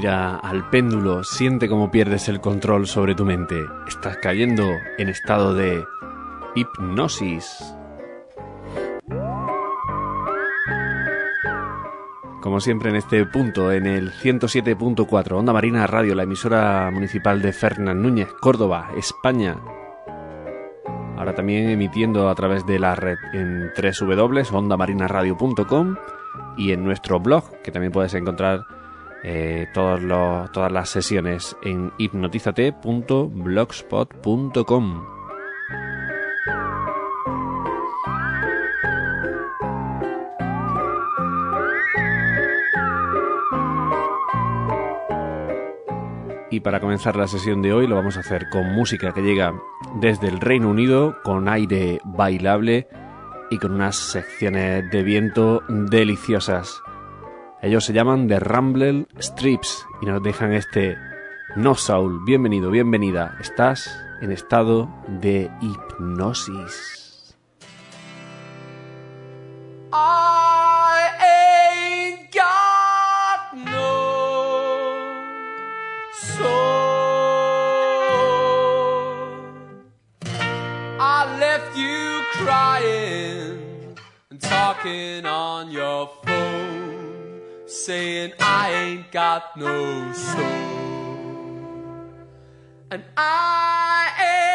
Mira al péndulo, siente cómo pierdes el control sobre tu mente. Estás cayendo en estado de hipnosis. Como siempre en este punto, en el 107.4 Onda Marina Radio, la emisora municipal de Fernán Núñez, Córdoba, España. Ahora también emitiendo a través de la red en www.ondamarinaradio.com y en nuestro blog, que también puedes encontrar eh, todas las sesiones en hipnotizate.blogspot.com. Y para comenzar la sesión de hoy lo vamos a hacer con música que llega desde el Reino Unido, con aire bailable y con unas secciones de viento deliciosas. Ellos se llaman The Rumble Strips y nos dejan este No Soul. Bienvenido, bienvenida. Estás en estado de hipnosis. Soul. I left you crying and talking on your saying I ain't got no soul. And I ain't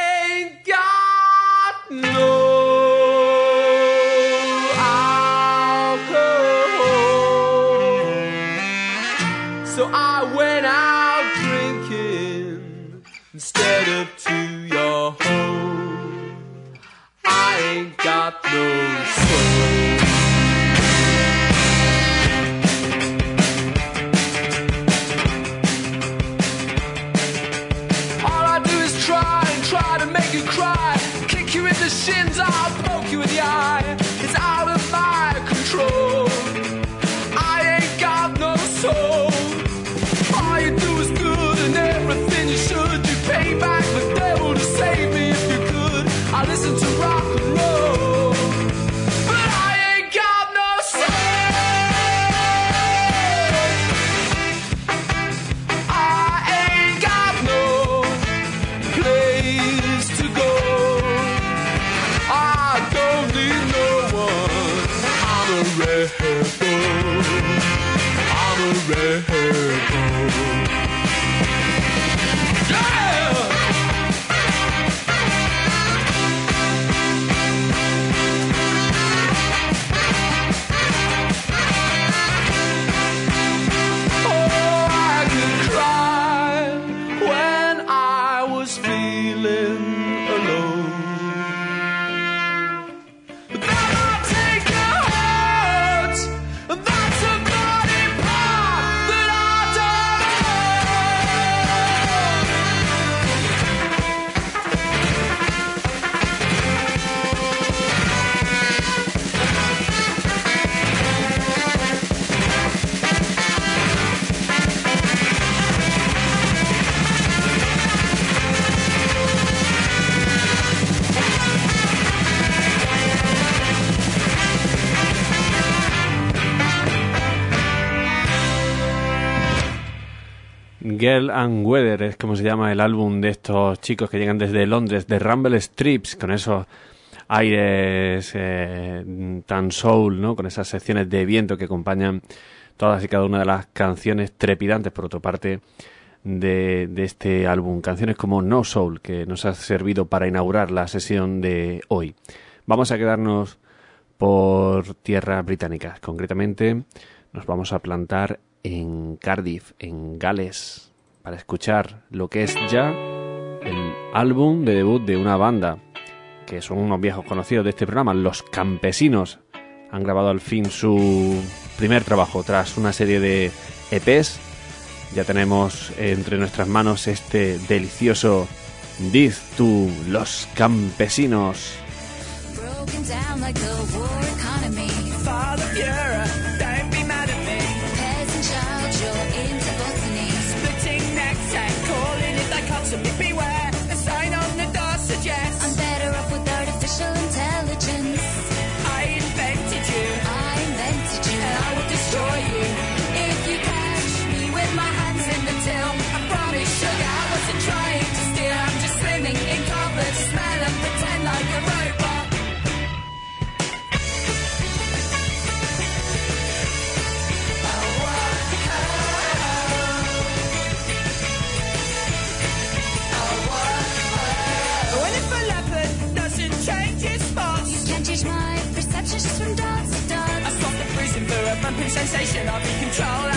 Girl and Weather es como se llama el álbum de estos chicos que llegan desde Londres, de Rumble Strips, con esos aires eh, tan soul, ¿no? Con esas secciones de viento que acompañan todas y cada una de las canciones trepidantes, por otra parte, de, de este álbum. Canciones como No Soul, que nos ha servido para inaugurar la sesión de hoy. Vamos a quedarnos por tierras británicas. Concretamente, nos vamos a plantar en Cardiff, en Gales, para escuchar lo que es ya el álbum de debut de una banda que son unos viejos conocidos de este programa, Los Campesinos. Han grabado al fin su primer trabajo tras una serie de EPs. Ya tenemos entre nuestras manos este delicioso Diz to Los Campesinos. Sensation of in control.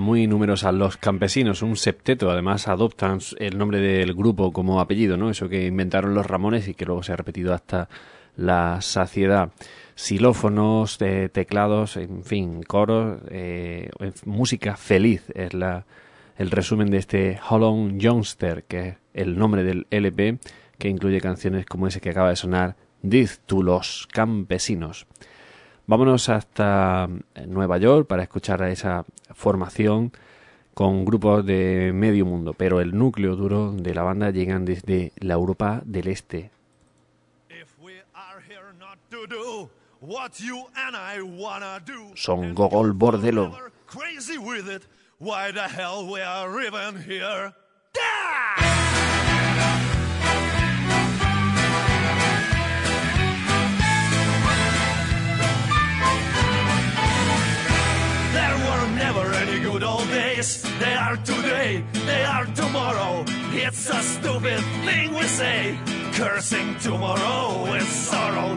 Muy numerosa, Los Campesinos, un septeto. Además, adoptan el nombre del grupo como apellido, ¿no? Eso que inventaron los Ramones y que luego se ha repetido hasta la saciedad. Xilófonos, eh, teclados, en fin, coros, eh, música feliz es la, el resumen de este Hollow Youngster, que es el nombre del LP, que incluye canciones como ese que acaba de sonar, Diz to los Campesinos. Vámonos hasta eh, Nueva York para escuchar a esa formación con grupos de medio mundo, pero el núcleo duro de la banda llegan desde la Europa del Este. Son Gogol forever Crazy with it. Why the hell we are even here? There never any good old days. They are today, they are tomorrow. It's a stupid thing we say. Cursing tomorrow with sorrow.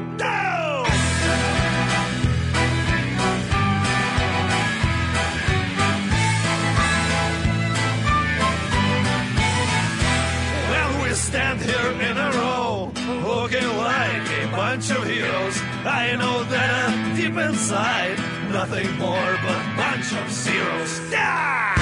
Well, we stand here in a row, looking like a bunch of heroes. I know that deep inside, nothing more but bunch of zeros. Ah!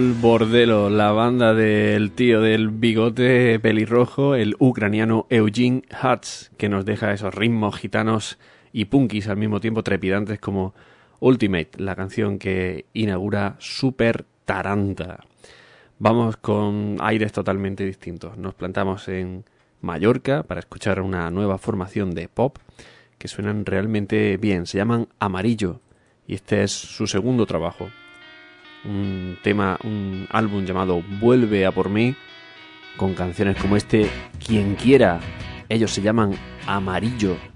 Gogol Bordelo, la banda del tío del bigote pelirrojo, el ucraniano Eugene Hutz, que nos deja esos ritmos gitanos y punkis al mismo tiempo trepidantes como Ultimate, la canción que inaugura Super Taranta. Vamos con aires totalmente distintos. Nos plantamos en Mallorca para escuchar una nueva formación de pop que suenan realmente bien. Se llaman Amarillo y este es su segundo trabajo un tema, un álbum llamado Vuelve a por mí, con canciones como este, Quien quiera. Ellos se llaman Amarillo.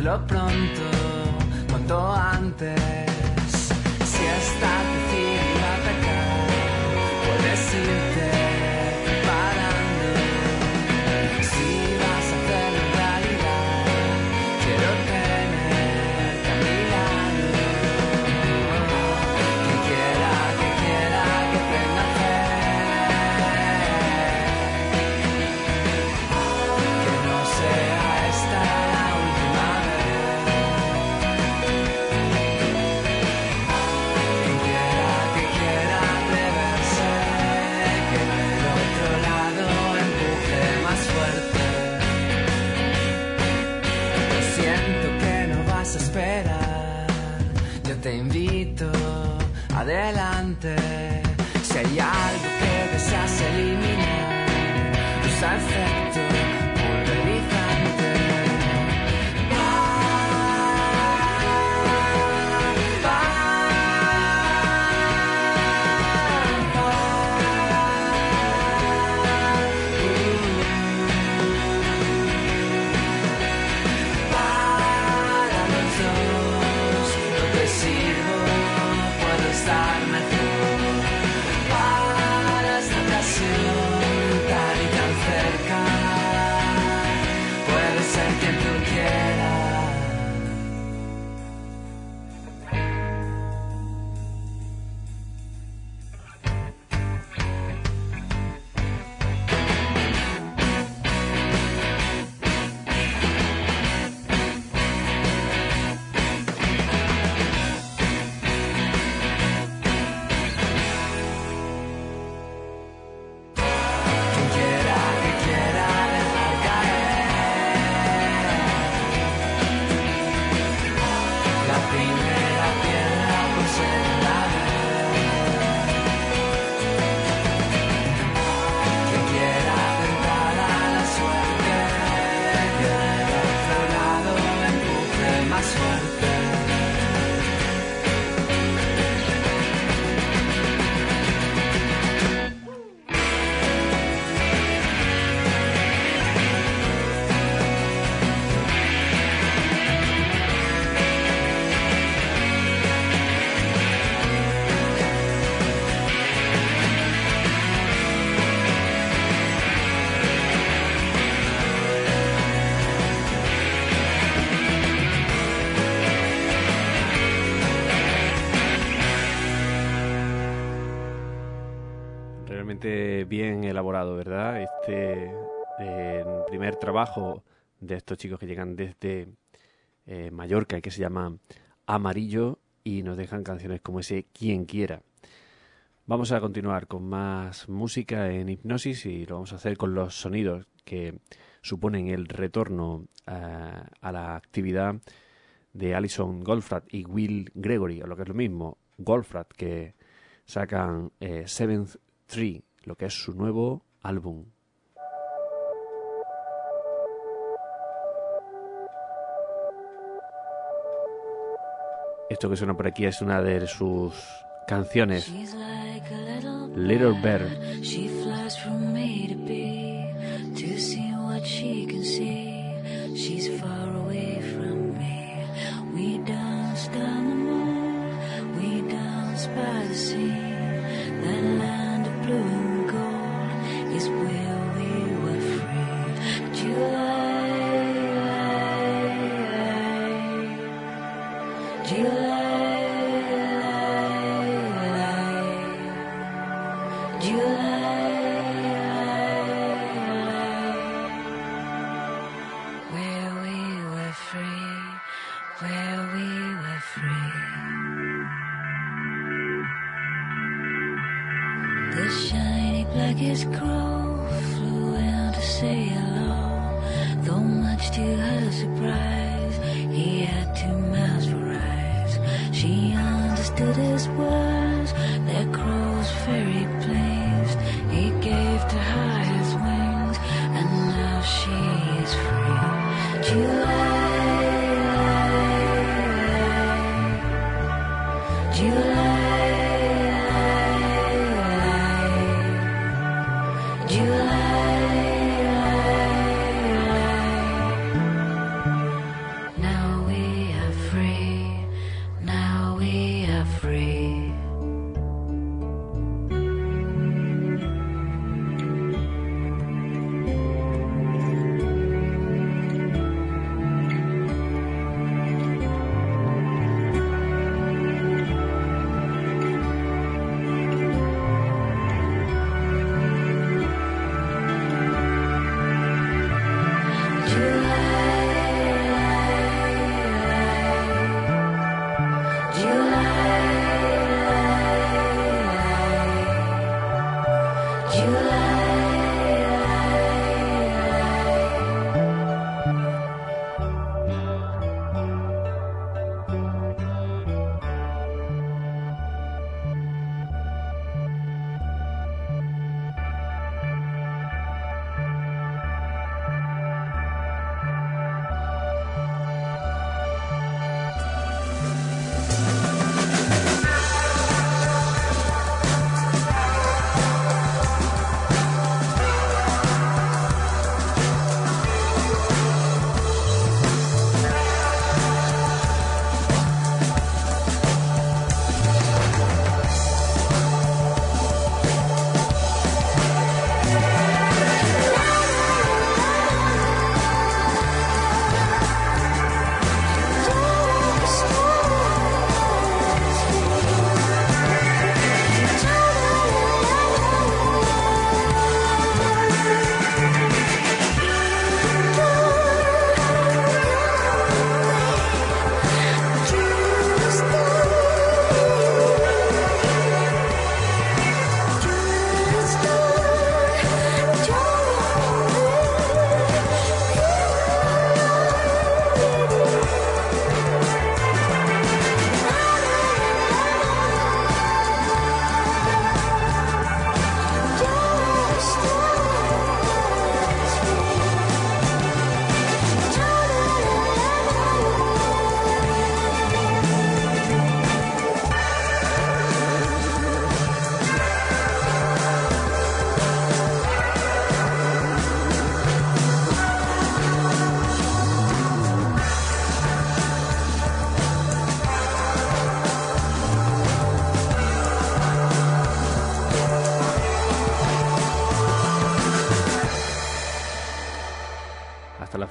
Hazlo pronto, cuanto antes. Si estás there. Bien elaborado, ¿verdad? Este eh, primer trabajo de estos chicos que llegan desde eh, Mallorca que se llama Amarillo y nos dejan canciones como ese Quien quiera. Vamos a continuar con más música en hipnosis y lo vamos a hacer con los sonidos que suponen el retorno eh, a la actividad de Alison Goldfratt y Will Gregory, o lo que es lo mismo, Goldfratt, que sacan Seventh Tree, lo que es su nuevo álbum. Esto que suena por aquí es una de sus canciones, Little Bird.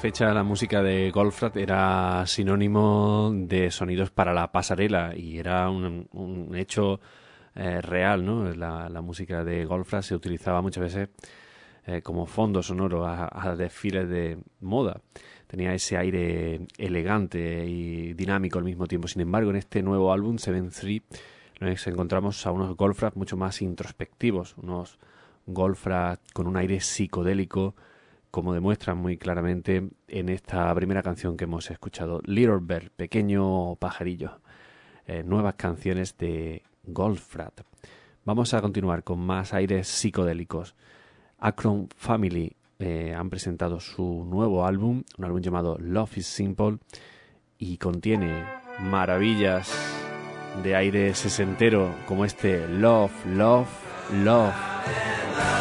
Fecha la música de Goldfrapp era sinónimo de sonidos para la pasarela y era un, hecho eh, real, ¿no? La, la música de Goldfrapp se utilizaba muchas veces eh, como fondo sonoro a, a desfiles de moda. Tenía ese aire elegante y dinámico al mismo tiempo. Sin embargo, en este nuevo álbum, Seven Three, nos encontramos a unos Goldfrapp mucho más introspectivos, unos Goldfrapp con un aire psicodélico, como demuestran muy claramente en esta primera canción que hemos escuchado, Little Bird, Pequeño Pajarillo. Eh, nuevas canciones de Goldfrapp. Vamos a continuar con más aires psicodélicos. Akron Family eh, han presentado su nuevo álbum, un álbum llamado Love is Simple, y contiene maravillas de aire sesentero como este Love, Love, Love.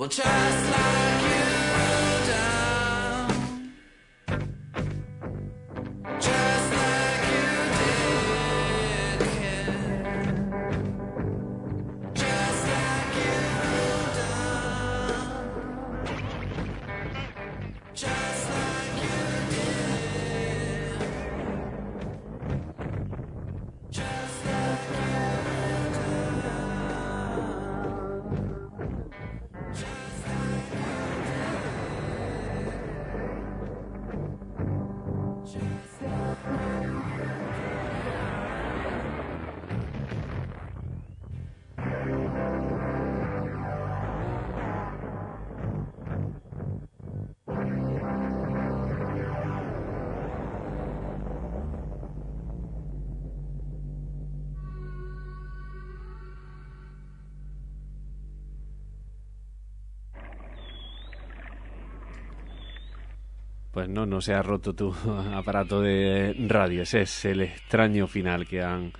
Well, just like Pues no, no se ha roto tu aparato de radio. Ese es el extraño final que han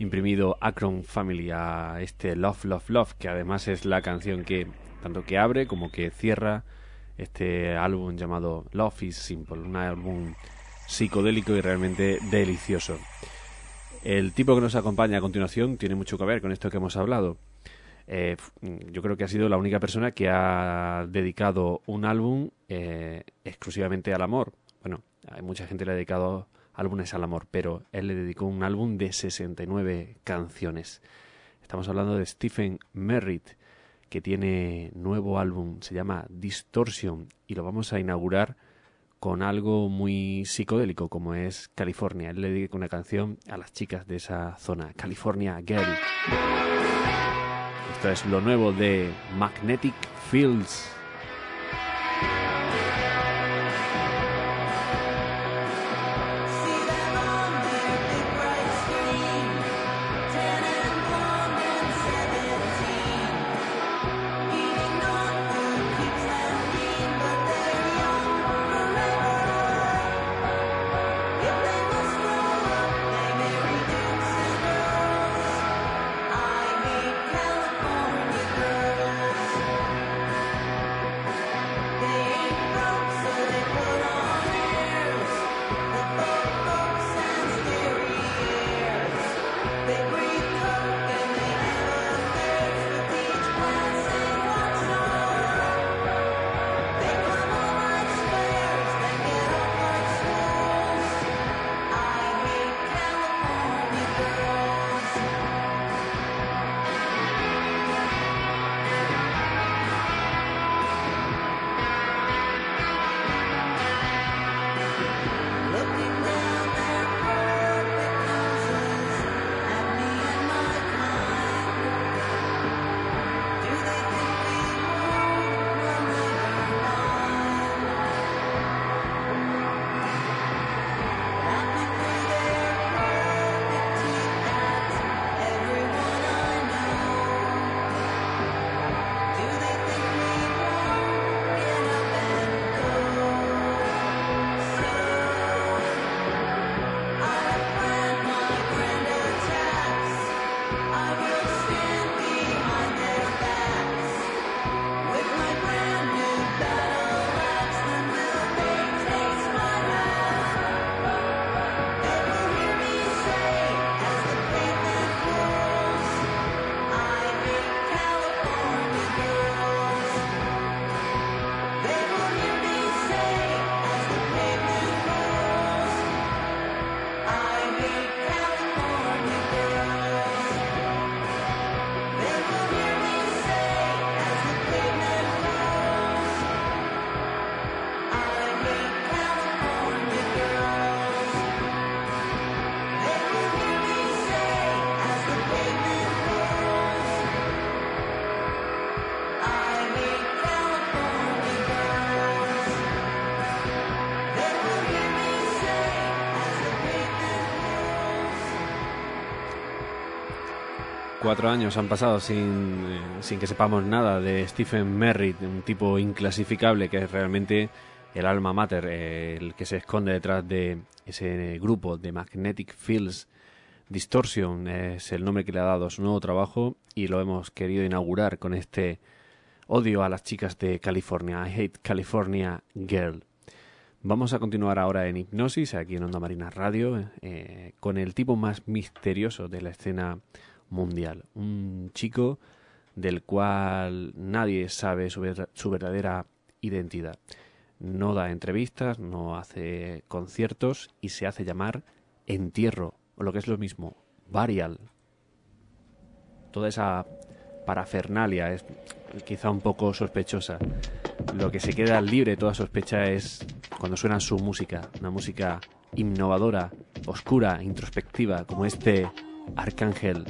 imprimido Akron Family a este Love, Love, Love, que además es la canción que tanto que abre como que cierra este álbum llamado Love is Simple, un álbum psicodélico y realmente delicioso. El tipo que nos acompaña a continuación tiene mucho que ver con esto que hemos hablado. Eh, yo creo que ha sido la única persona que ha dedicado un álbum eh, exclusivamente al amor. Bueno, hay mucha gente le ha dedicado álbumes al amor, pero él le dedicó un álbum de 69 canciones. Estamos hablando de Stephen Merritt, que tiene nuevo álbum, se llama Distortion, y lo vamos a inaugurar con algo muy psicodélico como es California. Él le dedica una canción a las chicas de esa zona, California Girl. Es lo nuevo de Magnetic Fields. Cuatro años han pasado sin, eh, sin que sepamos nada de Stephen Merritt, un tipo inclasificable que es realmente el alma mater, eh, el que se esconde detrás de ese grupo de Magnetic Fields. Distortion es el nombre que le ha dado su nuevo trabajo y lo hemos querido inaugurar con este Odio a las chicas de California. I hate California Girl. Vamos a continuar ahora en Hipnosis, aquí en Onda Marina Radio, eh, con el tipo más misterioso de la escena mundial. Un chico del cual nadie sabe su, ver- su verdadera identidad. No da entrevistas, no hace conciertos y se hace llamar Entierro, o lo que es lo mismo, Burial. Toda esa parafernalia es quizá un poco sospechosa. Lo que se queda libre de toda sospecha es cuando suena su música, una música innovadora, oscura, introspectiva, como este Arcángel.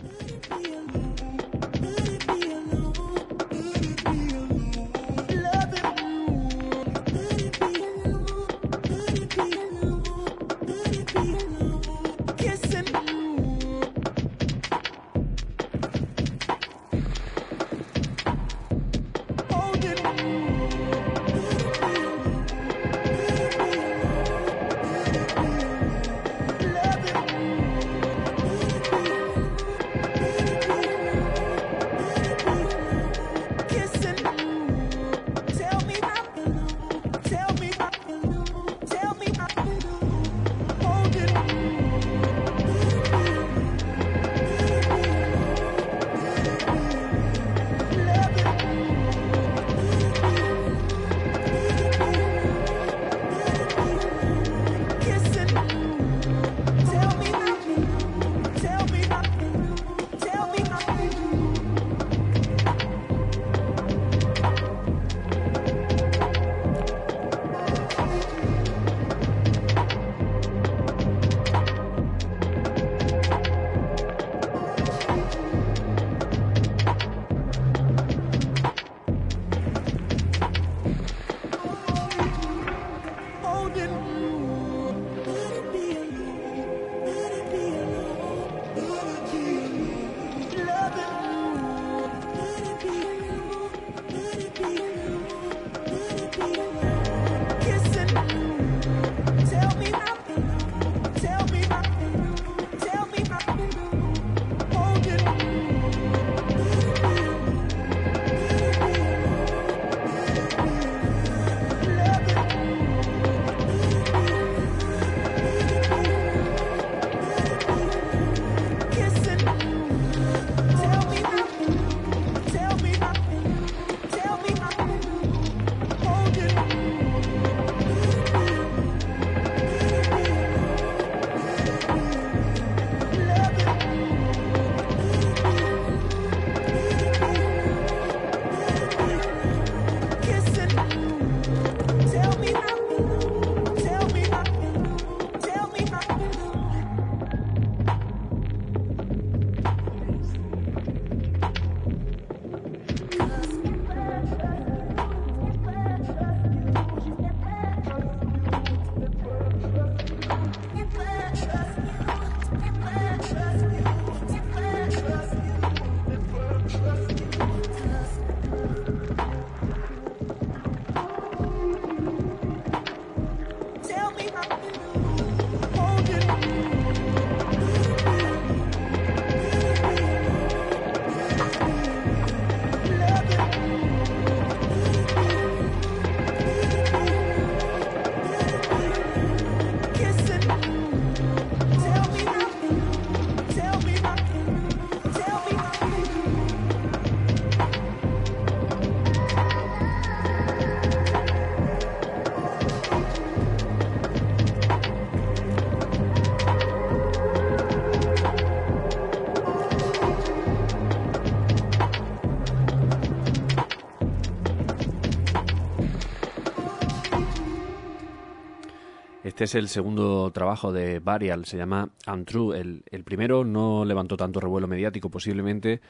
Este es el segundo trabajo de Burial, se llama Untrue. El, el primero no levantó tanto revuelo mediático, posiblemente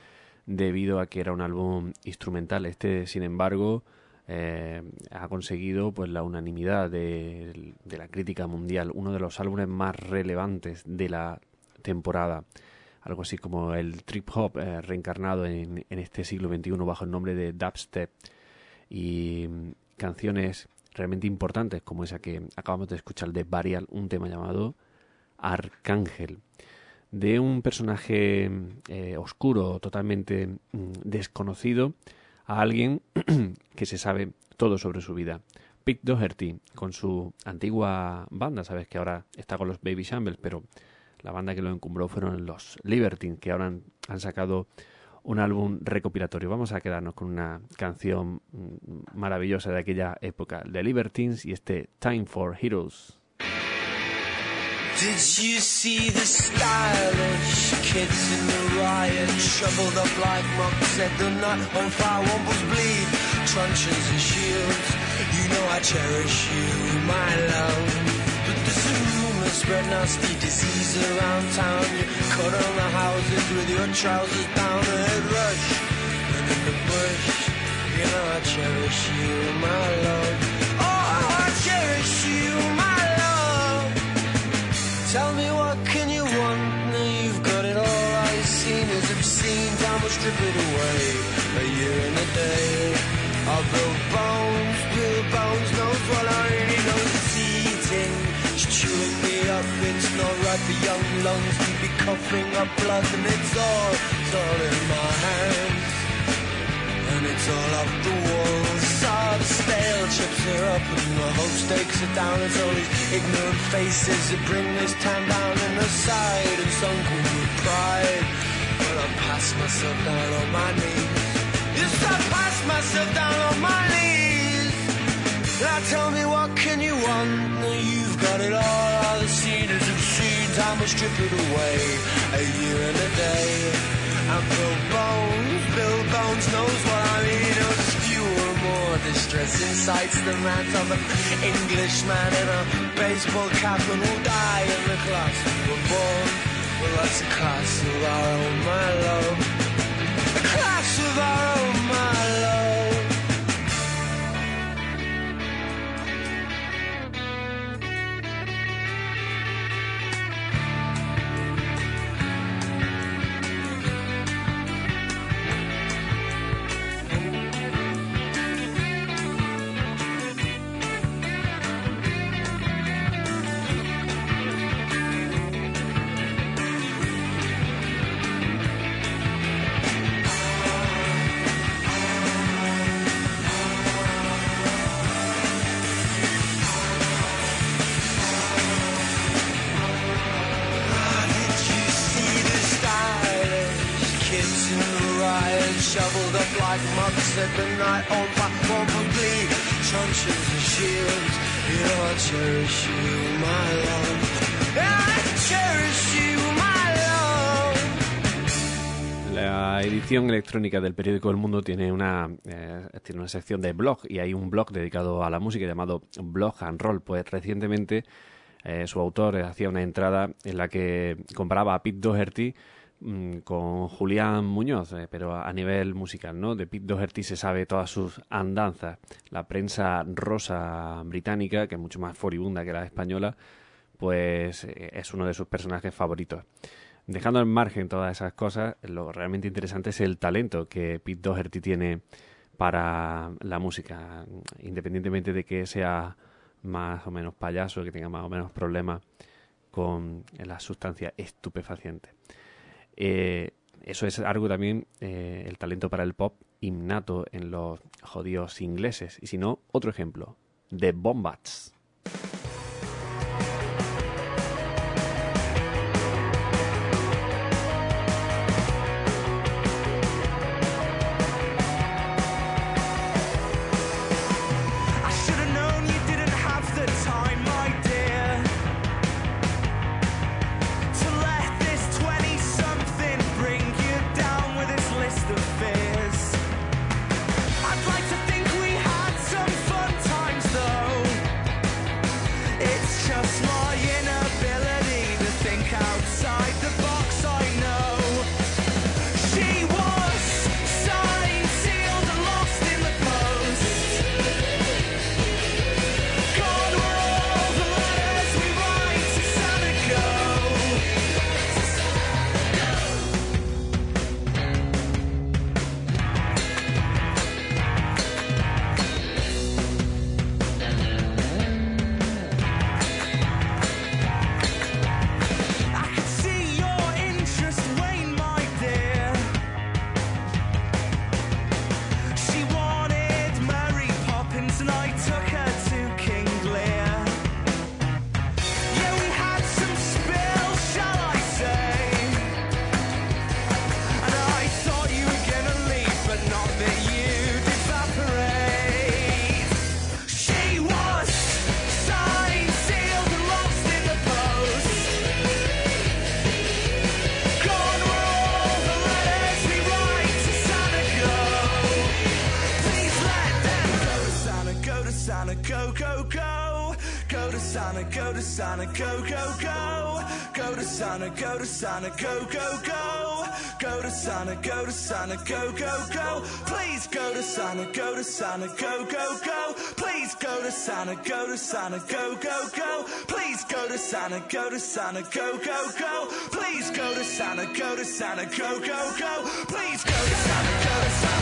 debido a que era un álbum instrumental. Este, sin embargo, eh, ha conseguido pues la unanimidad de, la crítica mundial, uno de los álbumes más relevantes de la temporada. Algo así como el trip hop eh, reencarnado en, en este siglo XXI bajo el nombre de dubstep y mm, canciones realmente importantes como esa que acabamos de escuchar de Burial, un tema llamado Arcángel, de un personaje eh, oscuro, totalmente mm, desconocido, a alguien que se sabe todo sobre su vida. Pete Doherty, con su antigua banda, sabes que ahora está con los Baby Shambles, pero la banda que lo encumbró fueron los Libertines, que ahora han sacado un álbum recopilatorio. Vamos a quedarnos con una canción mm, maravillosa de aquella época, The Libertines y este Time for Heroes. Did you see the stylish kids in the riot shoveled up like monks at the night on fire wombles bleed truncheons and shields you know I cherish you my love spread nasty disease around town. You cut on the houses with your trousers down head rush. And in the bush you know I cherish you my love. Oh I cherish you my love. Tell me lungs to be coughing up blood, and it's all, it's all in my hands and it's all up the walls. Saw the stale chips are up and the hope stakes are down. It's all these ignorant faces that bring this town down in the side and sunken with pride. But I pass myself down on my knees. Yes, I pass myself down on my knees. Now tell me what can you want? Now you've got it all. All the obscene. Time will strip it away. A year and a day. And Bill Bones, Bill Bones knows what I mean. Oh, There's fewer, more distressing sights than that of an Englishman in a baseball cap and will die in the class we were born. Well, that's a class of our own, my love. A class of our own, my La edición electrónica del periódico El Mundo tiene una, eh, tiene una sección de blog y hay un blog dedicado a la música llamado Blog and Roll. Pues recientemente eh, su autor hacía una entrada en la que comparaba a Pete Doherty mm, con Julián Muñoz, eh, pero a, a nivel musical, ¿no? De Pete Doherty se sabe todas sus andanzas. La prensa rosa británica, que es mucho más furibunda que la española, pues eh, es uno de sus personajes favoritos. Dejando al margen todas esas cosas, lo realmente interesante es el talento que Pete Doherty tiene para la música, independientemente de que sea más o menos payaso, que tenga más o menos problemas con las sustancias estupefacientes. Eh, eso es algo también, eh, el talento para el pop innato en los jodidos ingleses. Y si no, otro ejemplo, The Bombats. Sana, go to Sana, go, go, go. Please go to Sana, go to Sana, go, go, go. Please go to Sana, go to Sana, go, go, go. Please go to Sana, go to Sana, go, go, go. Please go to Sana, go to Sana, go, go, go. Please go to Sana, go to Sana.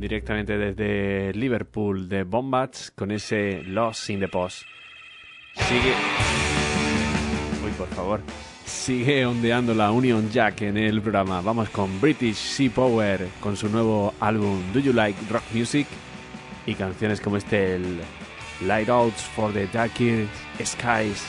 directamente desde Liverpool de Bombats con ese Lost in the Post. Sigue. Uy, por favor. Sigue ondeando la Union Jack en el programa. Vamos con British Sea Power con su nuevo álbum Do You Like Rock Music y canciones como este el Light Outs for the Darker Skies.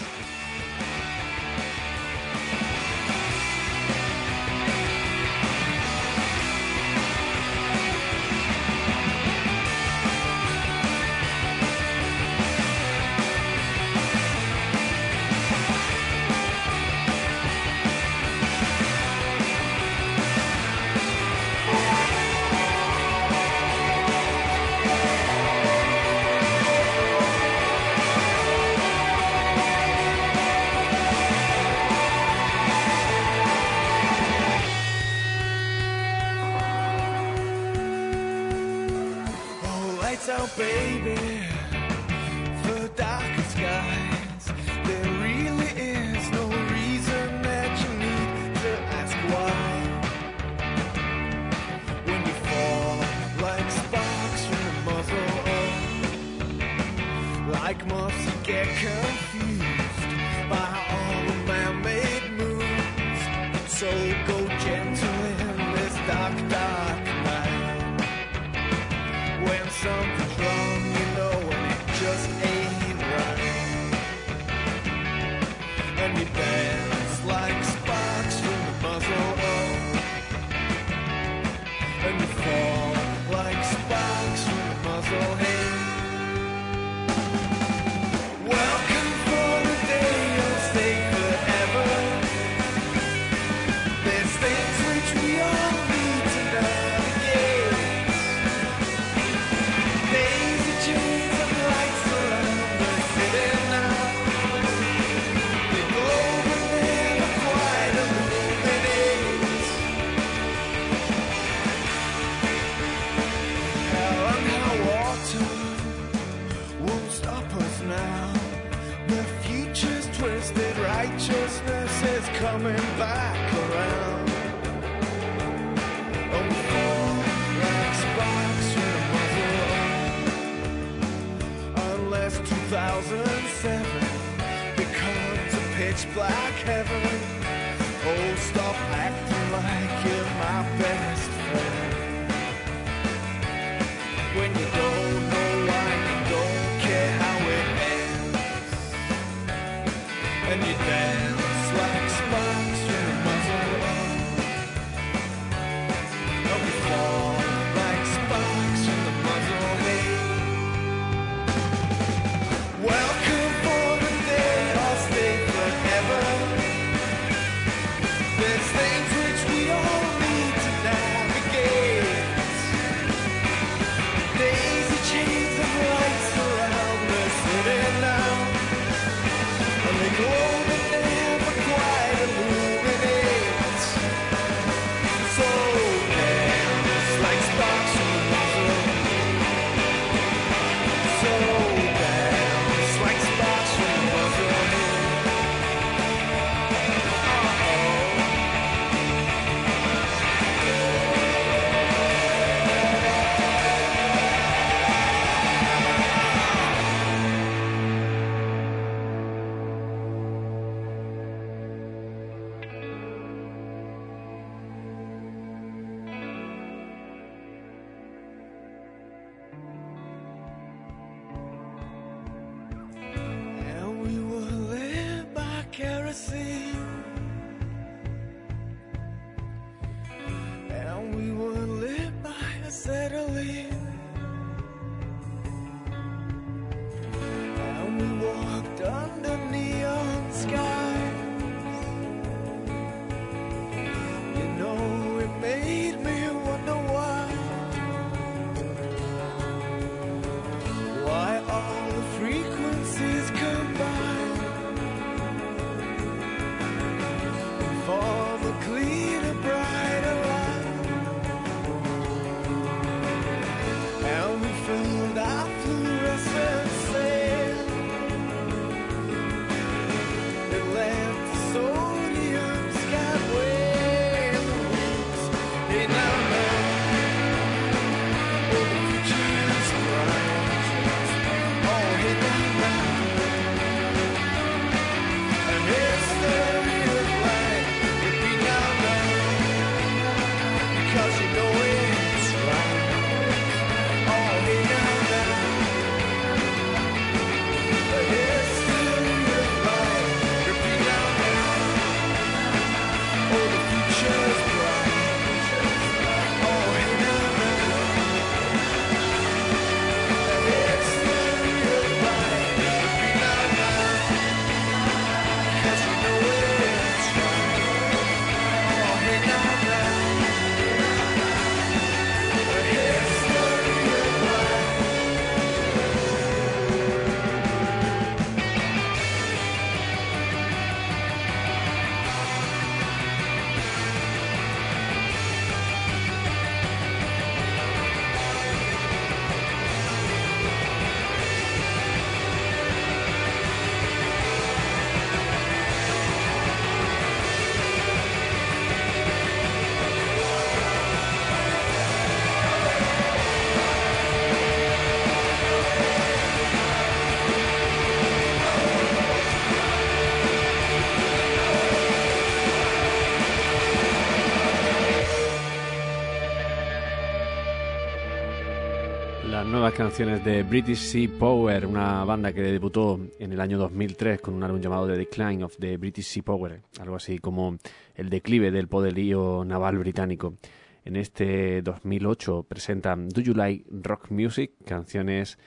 Canciones de British Sea Power, una banda que debutó en el año 2003 con un álbum llamado The Decline of the British Sea Power, algo así como el declive del poderío naval británico. En este 2008 presentan Do You Like Rock Music, canciones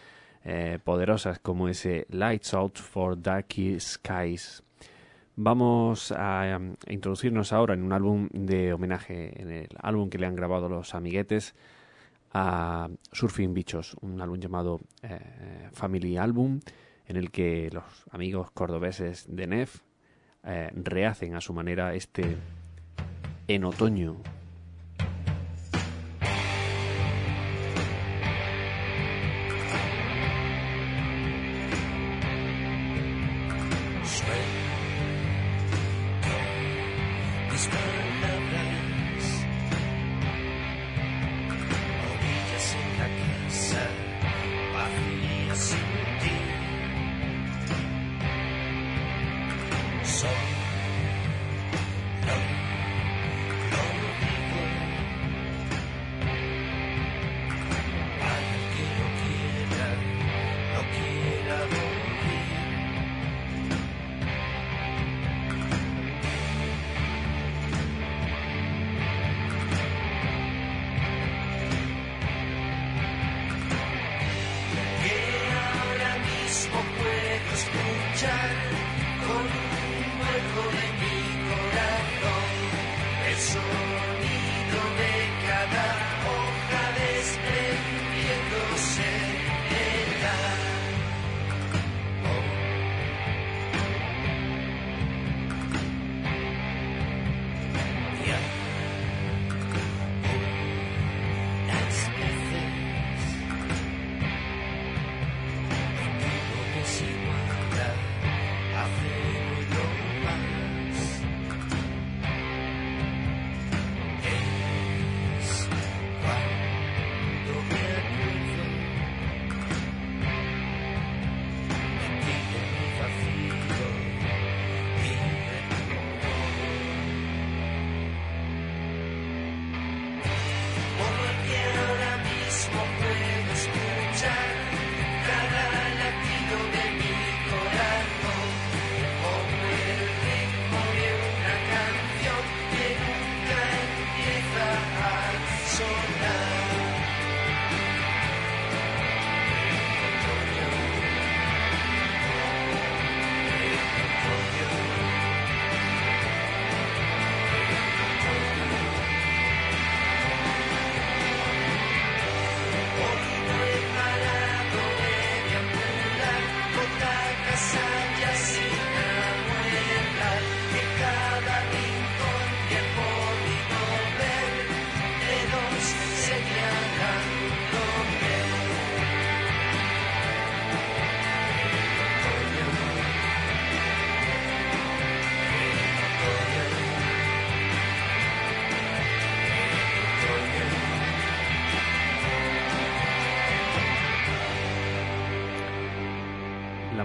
eh, poderosas como ese Lights Out for Darky Skies. Vamos a, um, introducirnos ahora en un álbum de homenaje, en el álbum que le han grabado los amiguetes a Surfing Bichos, un álbum llamado eh, Family Album, en el que los amigos cordobeses de NEF eh, rehacen a su manera este en otoño.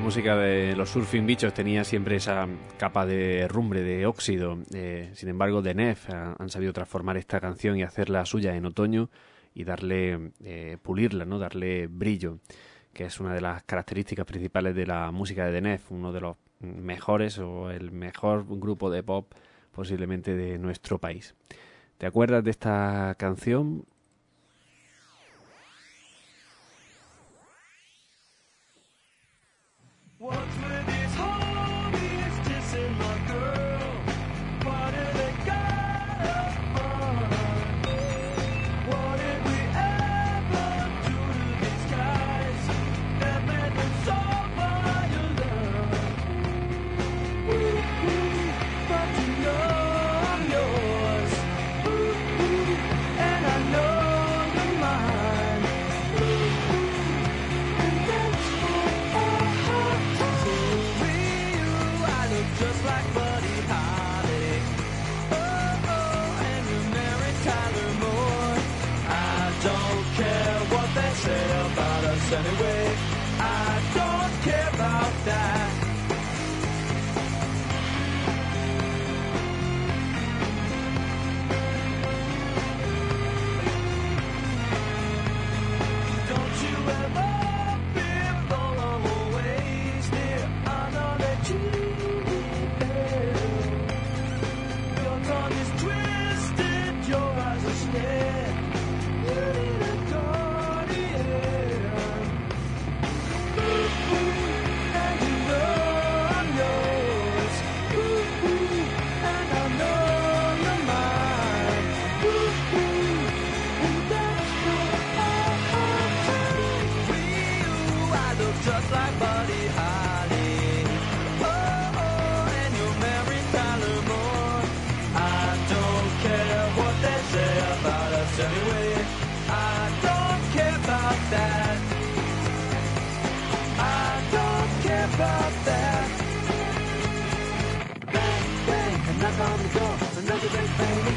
Música de los Surfing Bichos tenía siempre esa capa de rumbre, de óxido. Eh, sin embargo, The Nef ha- han sabido transformar esta canción y hacerla suya en otoño y darle, eh, pulirla, ¿no? Darle brillo, que es una de las características principales de la música de The Nef, uno de los mejores o el mejor grupo de pop posiblemente de nuestro país. ¿Te acuerdas de esta canción? What's with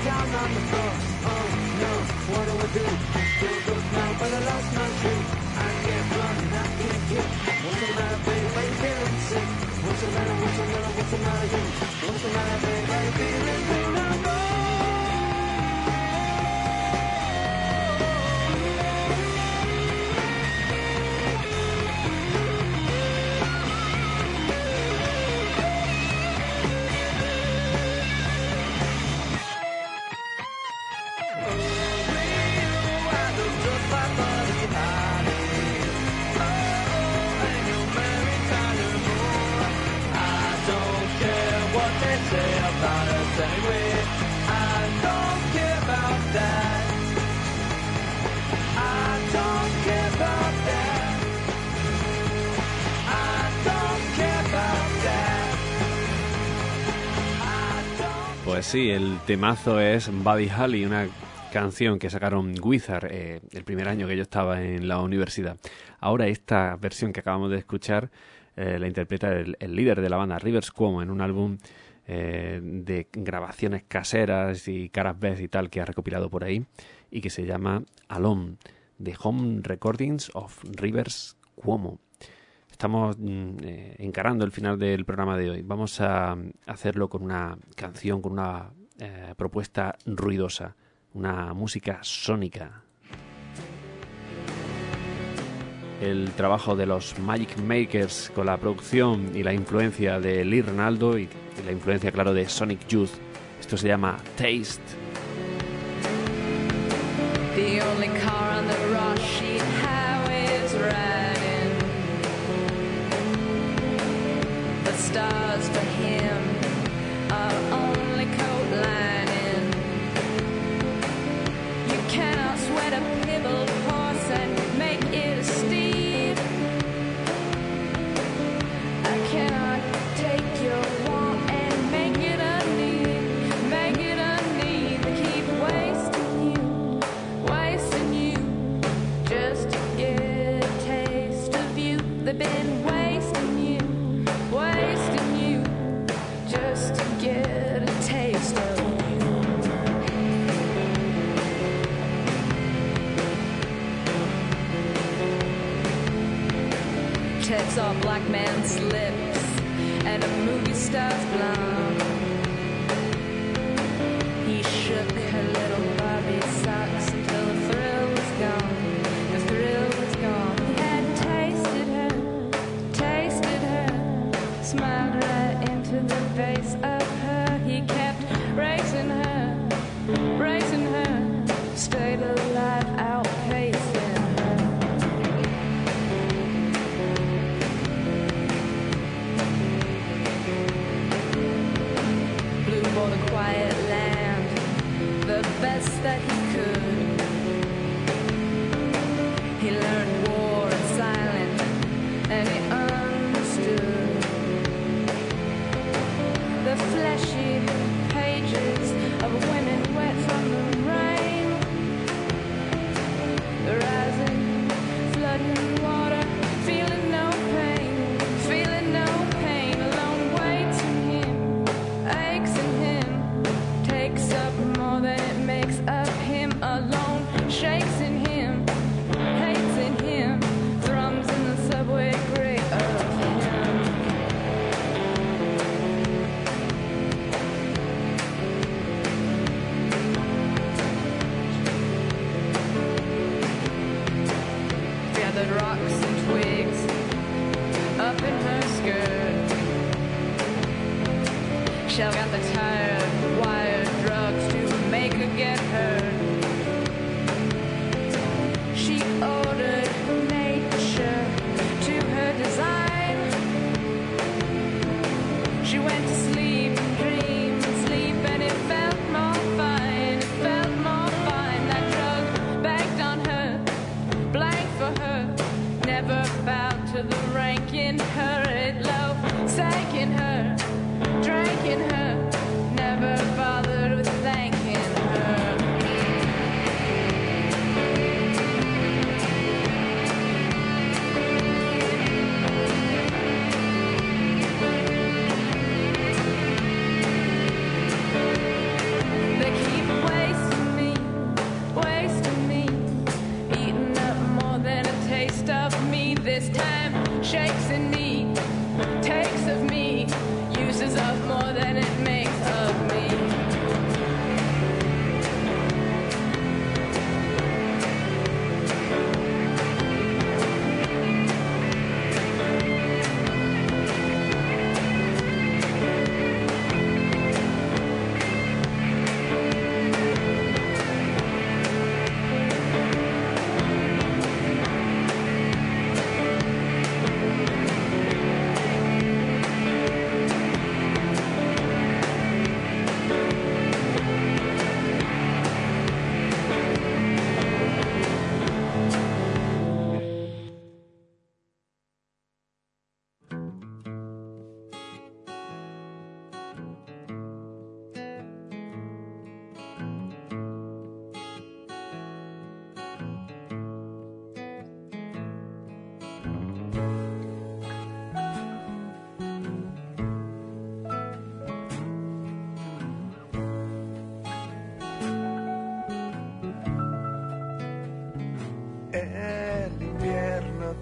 down on the floor. Oh no, what do I do? Still goes now, but I lost my shoe. I can't run and I can't kick. What's the matter, baby? Why you feeling sick? What's the matter? What's the matter? What's the matter? What's the matter, baby? Why you feeling pain? Pues sí, el temazo es Buddy Holly, una canción que sacaron Wizard eh, el primer año que yo estaba en la universidad. Ahora esta versión que acabamos de escuchar eh, la interpreta el, el líder de la banda, Rivers Cuomo, en un álbum eh, de grabaciones caseras y caras B y tal que ha recopilado por ahí y que se llama Alone, The Home Recordings of Rivers Cuomo. Estamos mm, eh, encarando el final del programa de hoy. Vamos a hacerlo con una canción, con una eh, propuesta ruidosa, una música sónica. El trabajo de los Magic Makers con la producción y la influencia de Lee Ronaldo y la influencia, claro, de Sonic Youth. Esto se llama Taste. tits are black man's lips and a movie star's blonde. He shook her little.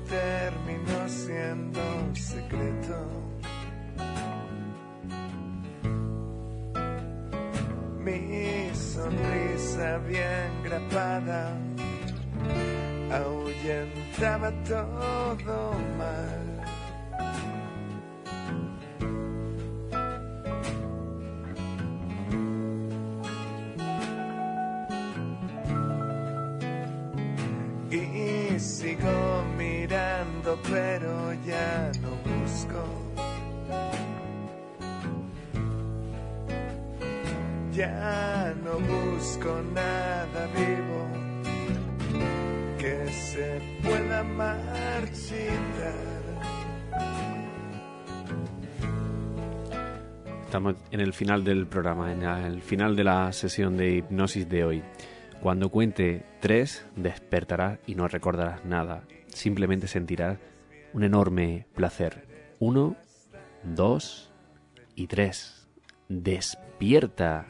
terminó siendo un secreto. Mi sonrisa bien grapada ahuyentaba todo mal. en el final del programa, en el final de la sesión de hipnosis de hoy. Cuando cuente tres, despertarás y no recordarás nada. Simplemente sentirás un enorme placer. Uno, dos y tres. Despierta.